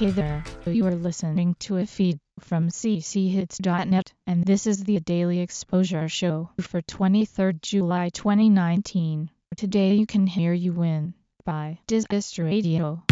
Hey there, you are listening to a feed from cchits.net, and this is the Daily Exposure Show for 23rd July 2019. Today you can hear You Win by Disist Radio.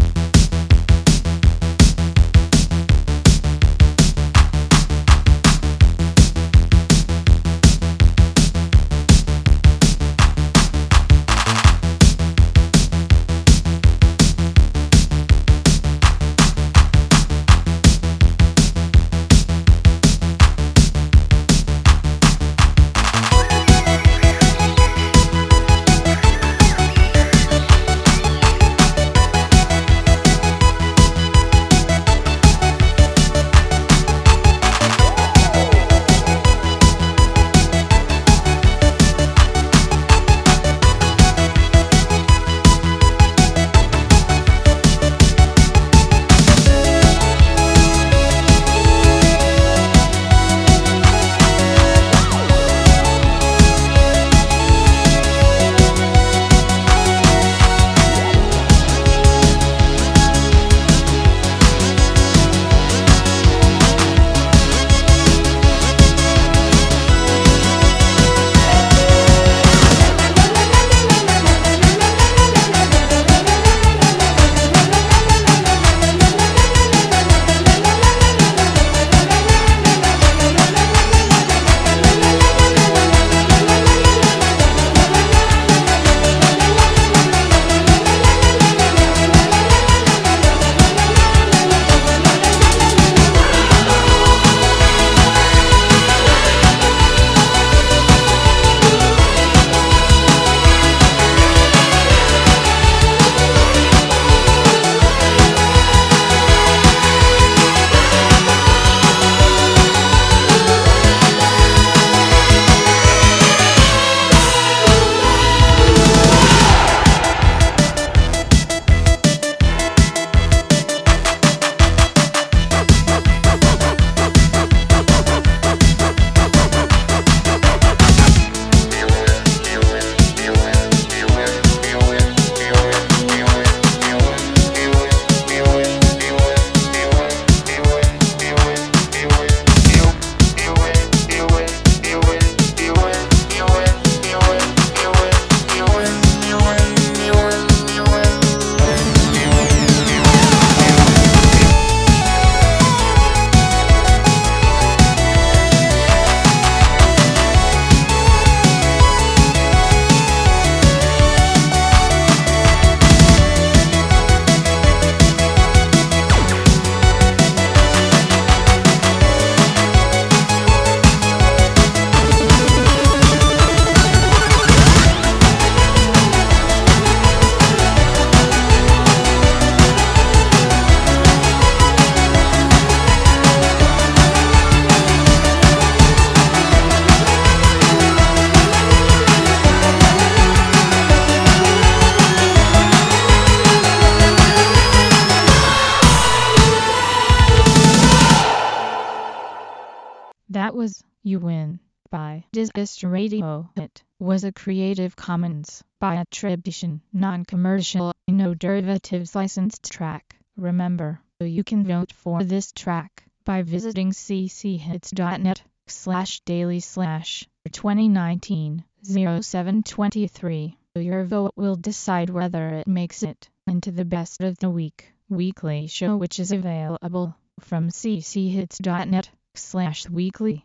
You Win by Disist Radio. It was a Creative Commons by attribution, non-commercial, no derivatives licensed track. Remember, you can vote for this track by visiting cchits.net slash daily slash 2019 0723. Your vote will decide whether it makes it into the best of the week weekly show which is available from cchits.net slash weekly.